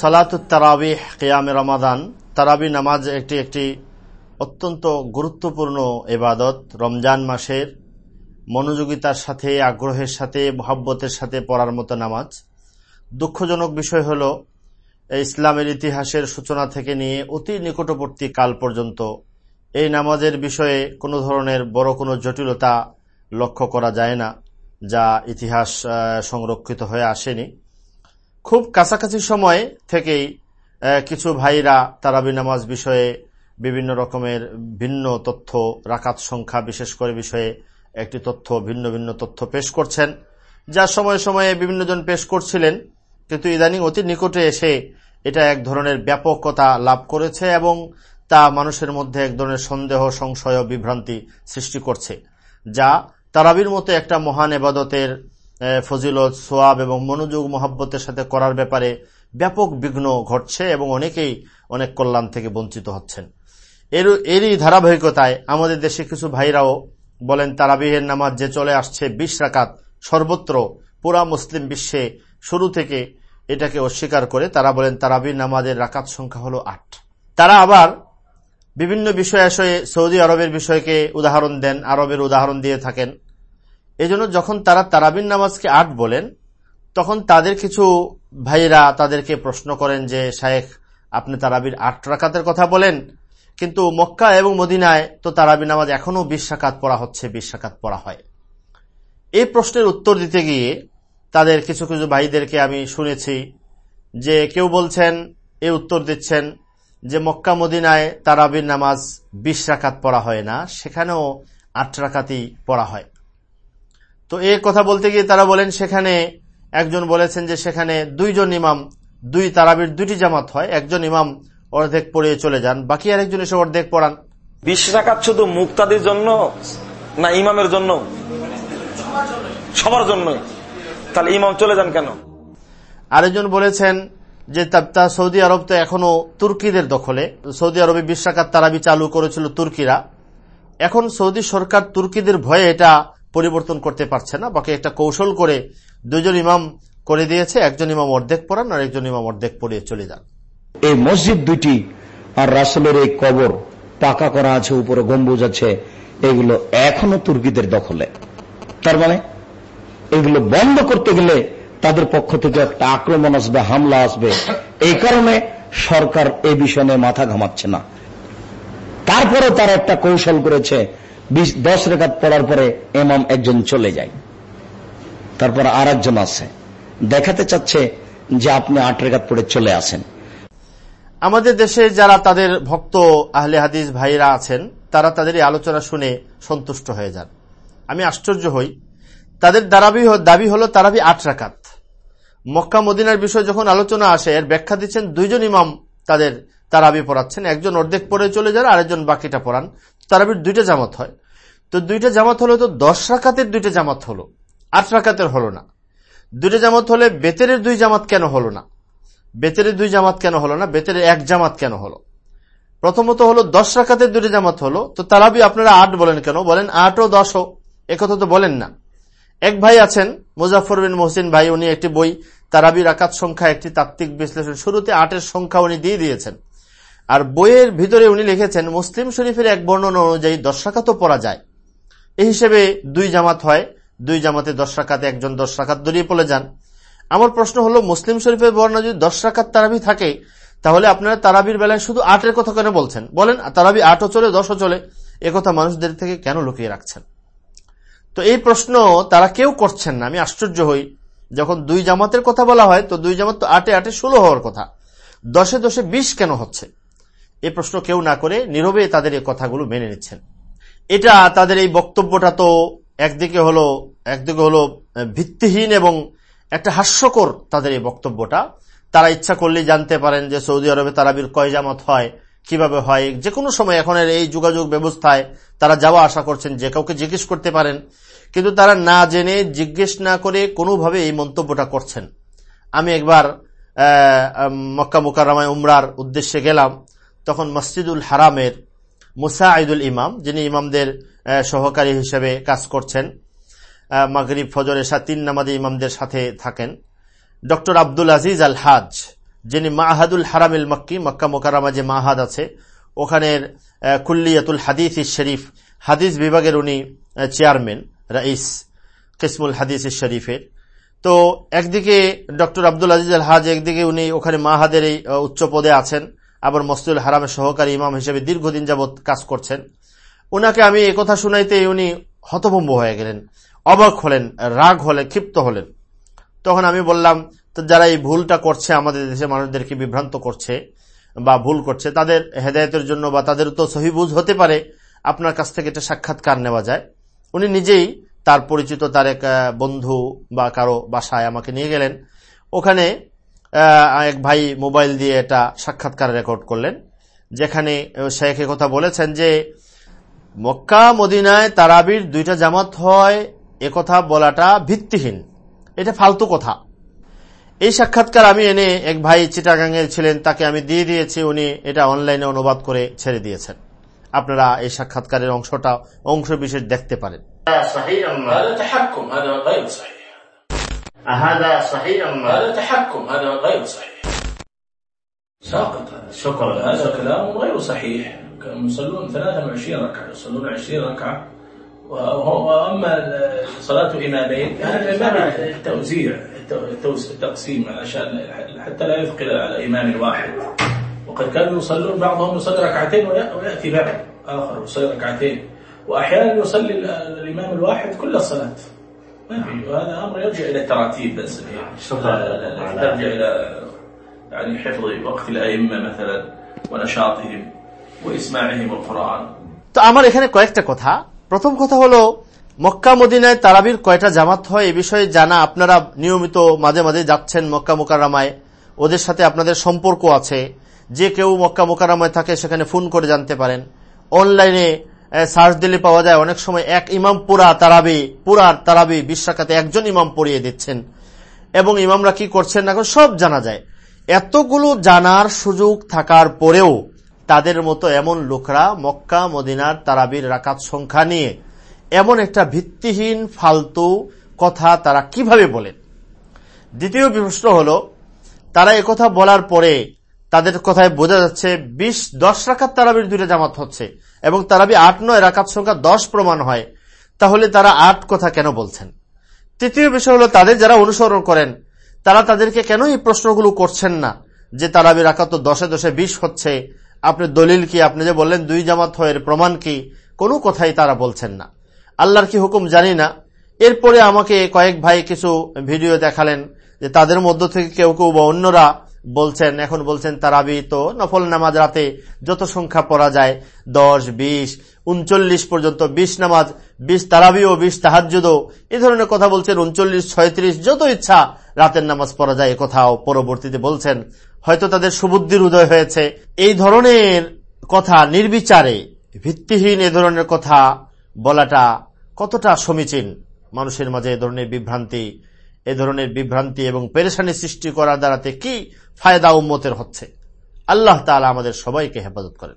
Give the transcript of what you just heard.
সালাতুত্তারাবিহ কিয়ামে রমাদান। তারাবি নামাজ একটি একটি অত্যন্ত গুরুত্বপূর্ণ এবাদত রমজান মাসের মনোযোগিতার সাথে, আগ্রহের সাথে, মহাব্বতের সাথে পড়ার মতো নামাজ। দুঃখজনক বিষয় হল ইসলামের ইতিহাসের সূচনা থেকে নিয়ে অতি নিকটবর্তী কাল পর্যন্ত এই নামাজের বিষয়ে কোনো ধরনের বড় কোনো জটিলতা লক্ষ্য করা যায় না, যা ইতিহাস সংরক্ষিত হয়ে আসেনি। খুব কাছাকাছি সময় থেকেই কিছু ভাইরা তারাবি নামাজ বিষয়ে বিভিন্ন রকমের ভিন্ন তথ্য, রাকাত সংখ্যা বিশেষ করে বিষয়ে একটি তথ্য, ভিন্ন ভিন্ন তথ্য পেশ করছেন। যা সময়ে সময়ে বিভিন্নজন পেশ করছিলেন, কিন্তু ইদানিং অতি নিকটে এসে এটা এক ধরনের ব্যাপকতা লাভ করেছে এবং তা মানুষের মধ্যে এক ধরনের সন্দেহ, সংশয়, বিভ্রান্তি সৃষ্টি করছে, যা তারাবির মতো একটা মহান এবাদতের ফজিলত, সোয়াব এবং মনোযোগ, মহাব্বতের সাথে করার ব্যাপারে ব্যাপক বিঘ্ন ঘটছে এবং অনেকেই অনেক কল্যাণ থেকে বঞ্চিত হচ্ছেন। এর এরই ধারাবাহিকতায় আমাদের দেশে কিছু ভাইরাও বলেন, তারাবিহের নামাজ যে চলে আসছে বিশ রাকাত সর্বত্র পুরা মুসলিম বিশ্বে শুরু থেকে এটাকে অস্বীকার করে তারা বলেন তারাবির নামাজের রাকাত সংখ্যা হল আট। তারা আবার বিভিন্ন বিষয় আসয়ে সৌদি আরবের বিষয়কে উদাহরণ দেন, আরবের উদাহরণ দিয়ে থাকেন। এজন্য যখন তারা তারাবিন নামাজকে আট বলেন, তখন তাদের কিছু ভাইরা তাদেরকে প্রশ্ন করেন যে, শায়েখ, আপনি তারাবির আট রাকাতের কথা বলেন। কিন্তু মক্কা এবং মদিনায় তো তারাবি নামাজ এখনও বিশ সাকাত পড়া হচ্ছে, বিশ সাকাত পড়া হয়। এই প্রশ্নের উত্তর দিতে গিয়ে তাদের কিছু কিছু ভাইদেরকে আমি শুনেছি যে কেউ বলছেন এই উত্তর দিচ্ছেন যে, মক্কা, মদিনায় তারাবির নামাজ বিশ রাকাত পড়া হয় না, সেখানেও আট রাকাতই পড়া হয়। তো এ কথা বলতে গিয়ে তারা বলেন সেখানে একজন বলেছেন যে সেখানে দুইজন ইমাম দুই তারাবির দুটি জামাত হয়। একজন ইমাম অর্ধেক পড়িয়ে চলে যান বাকি আরেকজন এসে অর্ধেক পড়ান। বিশ রাকাত শুধু মুক্তাদির জন্য না ইমামের জন্য? সবার জন্য তাহলে ইমাম চলে যান কেন? আরেকজন বলেছেন যে তা সৌদি আরব তো এখনও তুর্কিদের দখলে। সৌদি আরবে বিশ তারাবি চালু করেছিল তুর্কিরা। এখন সৌদি সরকার তুর্কিদের ভয়ে এটা পরিবর্তন করতে পারছে না। বাকি একটা কৌশল করে দুজন ইমাম করে দিয়েছে। একজন ইমাম অর্ধেক পড়ান আর একজন ইমাম অর্ধেক পড়িয়ে চলে যান। এই মসজিদ দুইটি আর রাসেলের এই কবর, পাকা করা আছে, উপরে গম্বুজ আছে, এগুলো এখনও তুর্কিদের দখলে। তার মানে এগুলো বন্ধ করতে গেলে তাদের পক্ষ থেকে একটা আক্রমণ আসবে, হামলা আসবে। এই কারণে সরকার এই বিষয়ে মাথা ঘামাচ্ছে না। তারপরে তারা একটা কৌশল করেছে দশ রেখাত পড়ার পরে এমাম একজন চলে যায়। তারপর আর একজন আছে। দেখাতে চাচ্ছে যে আপনি আট রেখাত পড়ে চলে আসেন। আমাদের দেশে যারা তাদের ভক্ত আহলে হাদিস ভাইরা আছেন, তারা তাদের এই আলোচনা শুনে সন্তুষ্ট হয়ে যান। আমি আশ্চর্য হই। তাদের দাবি দাবি হল তারাবি আট রাকাত মক্কা মদিনার বিষয় যখন আলোচনা আসে, এর ব্যাখ্যা দিচ্ছেন দুইজন ইমাম তাদের তারাবি পড়াচ্ছেন। একজন অর্ধেক পড়ে চলে যান, আরেকজন বাকিটা পড়ান। তারাবির দুইটা জামাত হয়। তো দুইটা জামাত হলো তো দশ রাকাতের দুইটা জামাত হলো, আট রাকাতের হলো না। দুইটা জামাত হলে বেতেরের দুই জামাত কেন হলো না? বেতেরের দুই জামাত কেন হলো না? বেতেরের এক জামাত কেন হলো? প্রথমত হলো দশ রাকাতের দুটি জামাত হলো, তো তারাবি আপনারা আট বলেন কেন? বলেন আট ও দশ একথা তো বলেন না। এক ভাই আছেন মুজাফর বিন মোহসিন ভাই, উনি একটি বই, তারাবি রাকাত সংখ্যা একটি তাত্ত্বিক বিশ্লেষণ। শুরুতে আটের সংখ্যা উনি দিয়ে দিয়েছেন। আর বইয়ের ভিতরে উনি লিখেছেন, মুসলিম শরীফের এক বর্ণনা অনুযায়ী দশ পড়া যায়। এই হিসেবে দুই জামাত হয়, দুই জামাতে দশ একজন দশ দড়িয়ে পড়ে যান। আমার প্রশ্ন হলো, মুসলিম শরীফের বর্ণনা যদি দশ রাকাত তারাবি থাকে, তাহলে আপনারা তারাবির বেলায় শুধু আটের কথা কেন বলছেন? বলেন তারাবি আটও চলে, দশও চলে। একথা মানুষদের থেকে কেন লুকিয়ে রাখছেন? তো এই প্রশ্ন তারা কেউ করছেন না। আমি আশ্চর্য হই। যখন দুই জামাতের কথা বলা হয়, তো দুই জামাত তো আটে আটে ষোলো হওয়ার কথা। দশে দশে বিশ কেন হচ্ছে? এই প্রশ্ন কেউ না করে নীরবে তাদের এই কথাগুলো মেনে নিচ্ছেন। এটা তাদের এই বক্তব্যটা তো একদিকে হলো একদিকে হলো ভিত্তিহীন এবং একটা হাস্যকর তাদের এই বক্তব্যটা। তারা ইচ্ছা করলেই জানতে পারেন যে সৌদি আরবে তারাবির কয় জামাত হয়, কীভাবে হয়। যে কোনো সময় এখনের এই যোগাযোগ ব্যবস্থায় তারা যাওয়া আশা করছেন, যে কাউকে জিজ্ঞেস করতে পারেন। কিন্তু তারা না জেনে, জিজ্ঞেস না করে কোনোভাবে এই মন্তব্যটা করছেন। আমি একবার মক্কা মুকাররামায় উমরার উদ্দেশ্যে গেলাম। তখন মসজিদুল হারামের মুসা আইদুল ইমাম, যিনি ইমামদের সহকারী হিসেবে কাজ করছেন মাগরিব, ফজর এসা তিন নামাদি ইমামদের সাথে থাকেন। ডক্টর আব্দুল আজিজ আল হাজ, যিনি মাহাদুল হারামিল মক্কি, মক্কা মোকারামা যে মাহাদ আছে, ওখানের কুল্লিয়াতুল হাদিস শরীফ, হাদিস বিভাগের উনি চেয়ারম্যান, রাইস কিসমুল হাদিস শরীফের। তো একদিকে ডক্টর আব্দুল আজিজ আল হাজ, একদিকে উনি ওখানে মাহাদের এই উচ্চ পদে আছেন। আবার মসজিদুল হারামের সহকারী ইমাম হিসেবে দীর্ঘদিন যাবৎ কাজ করছেন। ওনাকে আমি কথা শুনাইতে উনি হতভম্ব হয়ে গেলেন, অবাক হলেন, রাগ হলেন, ক্ষিপ্ত হলেন। তখন আমি বললাম যারা এই ভুলটা করছে, আমাদের দেশের মানুষদেরকে বিভ্রান্ত করছে বা ভুল করছে, তাদের হেদায়তের জন্য বা তাদের তো সহিবুজ হতে পারে, আপনার কাছ থেকে এটা সাক্ষাৎকার নেওয়া যায়। উনি নিজেই তার পরিচিত তার এক বন্ধু বা কারও বাসায় আমাকে নিয়ে গেলেন। ওখানে এক ভাই মোবাইল দিয়ে এটা সাক্ষাৎকার রেকর্ড করলেন যেখানে শেখ কথা বলেছেন যে মক্কা মদিনায় তারাবির দুইটা জামাত হয় একথা বলাটা ভিত্তিহীন এটা ফালতু কথা এই সাক্ষাৎকার আমি এনে এক ভাই চিটাগাঙ্গের ছিলেন তাকে আমি দিয়ে দিয়েছি উনি এটা অনলাইনে অনুবাদ করে ছেড়ে দিয়েছেন আপনারা এই সাক্ষাৎকারের অংশটা অংশ বিশেষ দেখতে পারেন هذا صحيح أم هذا تحكم هذا غير صحيح. ساقط. هذا شكرا. هذا كلام غير صحيح. كانوا يصلون 23 ركعة يصلون 20 ركعة. وأما صلاة إمامين هذا باب التوزيع التوز- التقسيم عشان حتى لا يثقل على إمام واحد. وقد كانوا يصلون بعضهم يصلي ركعتين ويأ- ويأتي بعد آخر يصلي ركعتين. وأحيانا يصلي ال- الإمام الواحد كل الصلاة. ما في وهذا أمر يرجع إلى التراتيب بس يعني شكراً. لا- لا- لا- ترجع إلى يعني حفظ وقت الأئمة مثلا ونشاطهم وإسماعهم القرآن তো আমার এখানে কয়েকটা কথা প্রথম কথা হলো মক্কা মদিনায় তারাবির কয়টা জামাত হয় এ বিষয়ে জানা আপনারা নিয়মিত মাঝে মাঝে যাচ্ছেন মক্কা মোকারামায় ওদের সাথে আপনাদের সম্পর্ক আছে যে কেউ মক্কা মোকারামায় থাকে সেখানে ফোন করে জানতে পারেন অনলাইনে সার্চ দিলে পাওয়া যায় অনেক সময় এক ইমাম পুরা তারাবি পুরার তারাবি বিশ্বাকাতে একজন ইমাম পড়িয়ে দিচ্ছেন। এবং ইমামরা কি করছেন না সব জানা যায়। এতগুলো জানার সুযোগ থাকার পরেও তাদের মতো এমন লোকরা মক্কা, মদিনার তারাবির রাকাত সংখ্যা নিয়ে এমন একটা ভিত্তিহীন, ফালতু কথা তারা কীভাবে বলেন? দ্বিতীয় প্রশ্ন হল, তারা কথা বলার পরে তাদের কথায় বোঝা যাচ্ছে, বিশ, দশ রাকাত তারাবির দুইটা জামাত হচ্ছে এবং তারাবি আট, নয় রাকাত সংখ্যা দশ প্রমাণ হয়। তাহলে তারা আট কথা কেন বলছেন? তৃতীয় বিষয় হলো, তাদের যারা অনুসরণ করেন, তারা তাদেরকে কেন এই প্রশ্নগুলো করছেন না? যে তারাবি রাখা তো দশে দশে বিশ হচ্ছে, আপনি দলিল কি? আপনি যে বললেন দুই জামাত হয়, এর প্রমাণ কি? কোনো কথাই তারা বলছেন না। আল্লাহর কি হুকুম জানি না। এরপরে আমাকে কয়েক ভাই কিছু ভিডিও দেখালেন যে তাদের মধ্য থেকে কেউ কেউ বা অন্যরা বলছেন, এখন বলছেন, তারাবি তো নফল নামাজ রাতে যত সংখ্যা পড়া যায়, দশ, বিশ, উনচল্লিশ পর্যন্ত বিশ নামাজ, বিশ তারাবি ও বিশ তাহাজুদও এই ধরনের কথা বলছেন, উনচল্লিশ, ছয়ত্রিশ, যত ইচ্ছা রাতের নামাজ পড়া যায় কথাও পরবর্তীতে বলছেন। হয়তো তাদের সুবুদ্ধির উদয় হয়েছে। এই ধরনের কথা নির্বিচারে, ভিত্তিহীন এ ধরনের কথা বলাটা কতটা সমীচীন? মানুষের মাঝে এ ধরনের বিভ্রান্তি এ ধরনের বিভ্রান্তি এবং পেরেশানি সৃষ্টি করার দ্বারাতে কি ফায়দা উম্মতের হচ্ছে? আল্লাহ তালা আমাদের সবাইকে হেফাজত করেন।